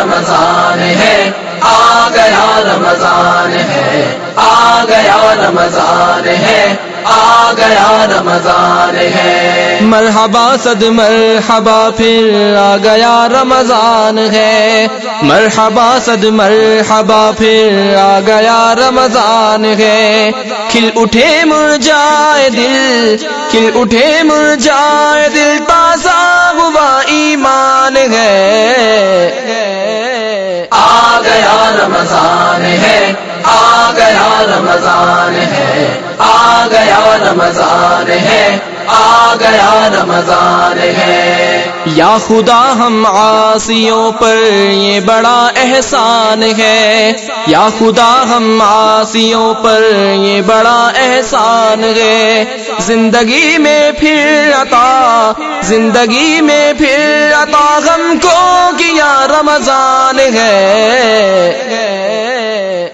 رمضان ہے۔ آ گیا رمضان ہے۔ آ گیا رمضان ہے۔ آ گیا رمضان ہے۔ مرحبا، صد مرحبا، پھر آ گیا رمضان ہے۔ مرحبا، صد مرحبا، پھر آ گیا رمضان ہے۔ کھل اٹھے مرجائے دل، کھل اٹھے مرجائے دل، تازہ ہوا ایمان ہے۔ رمضان ہے آ گیا رمضان ہے۔ آ گیا رمضان ہے۔ یا خدا ہم آسیوں پر یہ بڑا احسان ہے۔ یا خدا ہم آسیوں پر یہ بڑا احسان ہے۔ زندگی میں پھر عطا زندگی میں پھر عطا ہم کو کیا رمضان ہے۔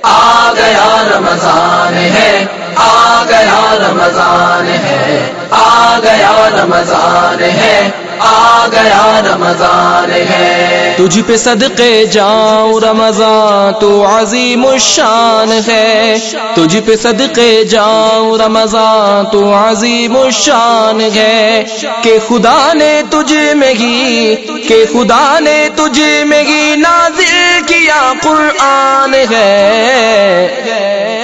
آ گیا رمضان ہے آ گیا رمضان ہے۔ آ گیا رمضان ہے، آ گیا رمضان ہے۔ تجھ پہ صدقے جاؤں رمضان، تو عظیم الشان ہے۔ تجھ پہ صدقے جاؤں رمضان، تو عظیم الشان ہے۔ کہ خدا نے تجھ میں گی کہ خدا نے تجھ میں گی نازل کیا قرآن ہے۔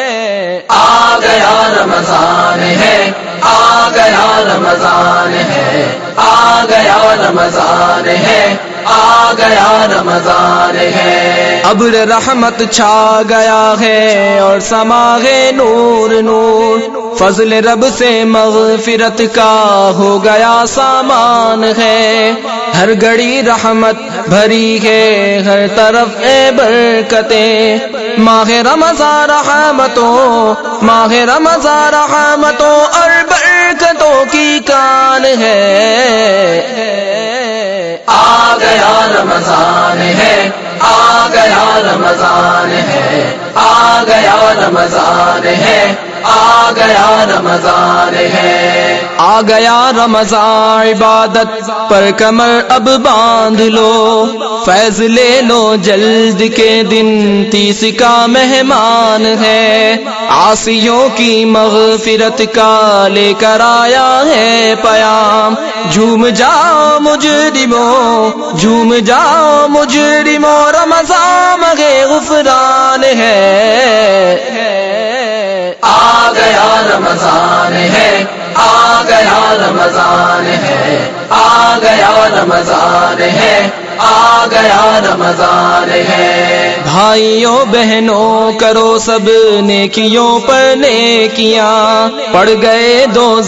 رمضان ہے۔ آ گیا رمضان ہے۔ آ گیا رمضان ہے۔ آ گیا رمضان ہے۔ ابر رحمت چھا گیا ہے اور سماغے نور نور۔ فضل رب سے مغفرت کا ہو گیا سامان ہے۔ ہر گڑی رحمت بھری ہے، ہر طرف اے برکتیں۔ ماہ رمضان رحمتوں، ماہ رمضان رحمتوں اور برکتوں کی کان ہے۔ آ گیا رمضان ہے، آ گیا رمضان ہے، آ گیا رمضان ہے۔ آ گیا رمضان ہے۔ آ گیا رمضان عبادت پر کمر اب باندھ لو۔ فیض لے لو جلد کے دن تیس کا مہمان ہے۔ آسیوں کی مغفرت کا لے کر آیا ہے پیام۔ جھوم جاؤ مجرموں جھوم جاؤ مجرموں رمضان مگے غفران ہے۔ آ گیا رمضان رمضان ہے۔ آ گیا رمضان ہے۔ آ گیا رمضان ہے۔ بھائیوں، بہنوں، کرو سب نیکیوں پر نیکیاں۔ پڑ گئے دو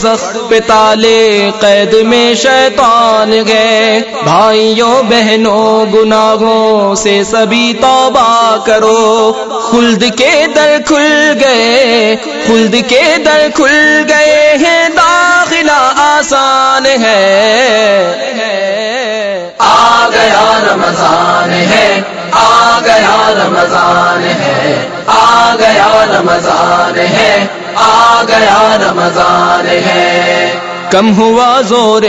پہ تالے قید میں شیطان گئے۔ بھائیوں، بہنوں، گناہوں سے سبھی توبہ کرو۔ خلد کے در کھل گئے، خلد کے در کھل گئے ہیں آسان ہے۔ آ گیا رمضان ہے۔ آ گیا رمضان ہے۔ آ گیا رمضان ہے۔ آ گیا رمضان ہے۔ کم ہوا زور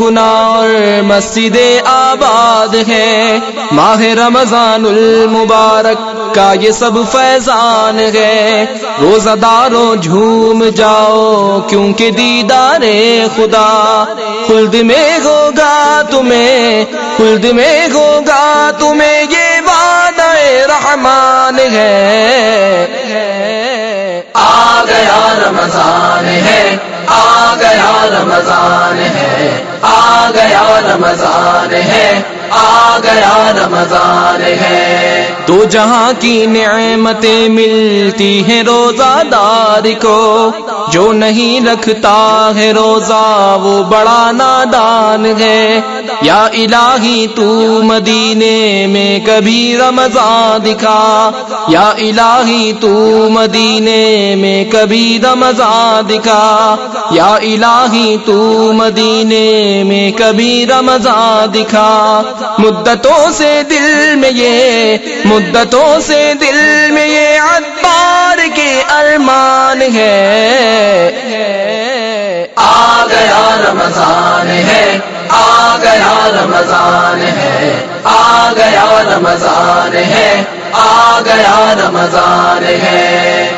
گنار مسجد آباد ہے۔ ماہ رمضان المبارک کا یہ سب فیضان ہے۔ روزہ داروں جھوم جاؤ کیونکہ دیدار خدا خلد میں ہوگا تمہیں، خلد میں ہوگا تمہیں یہ وعدہ رحمان ہے۔ آ گیا رمضان ہے، آ گیا رمضان ہے آ گیا رمضان ہے۔ آ گیا رمضان ہے۔ تو جہاں کی نعمتیں ملتی ہیں روزہ دار کو۔ جو نہیں رکھتا ہے روزہ وہ بڑا نادان ہے۔ یا الہی تو مدینے میں کبھی رمضان دکھا۔ یا الہی تو مدینے میں کبھی رمضان دکھا۔ یا الہی تو مدینے میں کبھی رمضان دکھا۔ مدتوں سے دل میں یہ، مدتوں سے دل میں یہ عطار کے ارمان ہے۔ آ گیا رمضان ہے، آ گیا رمضان ہے، آ گیا رمضان ہے، آ گیا رمضان ہے۔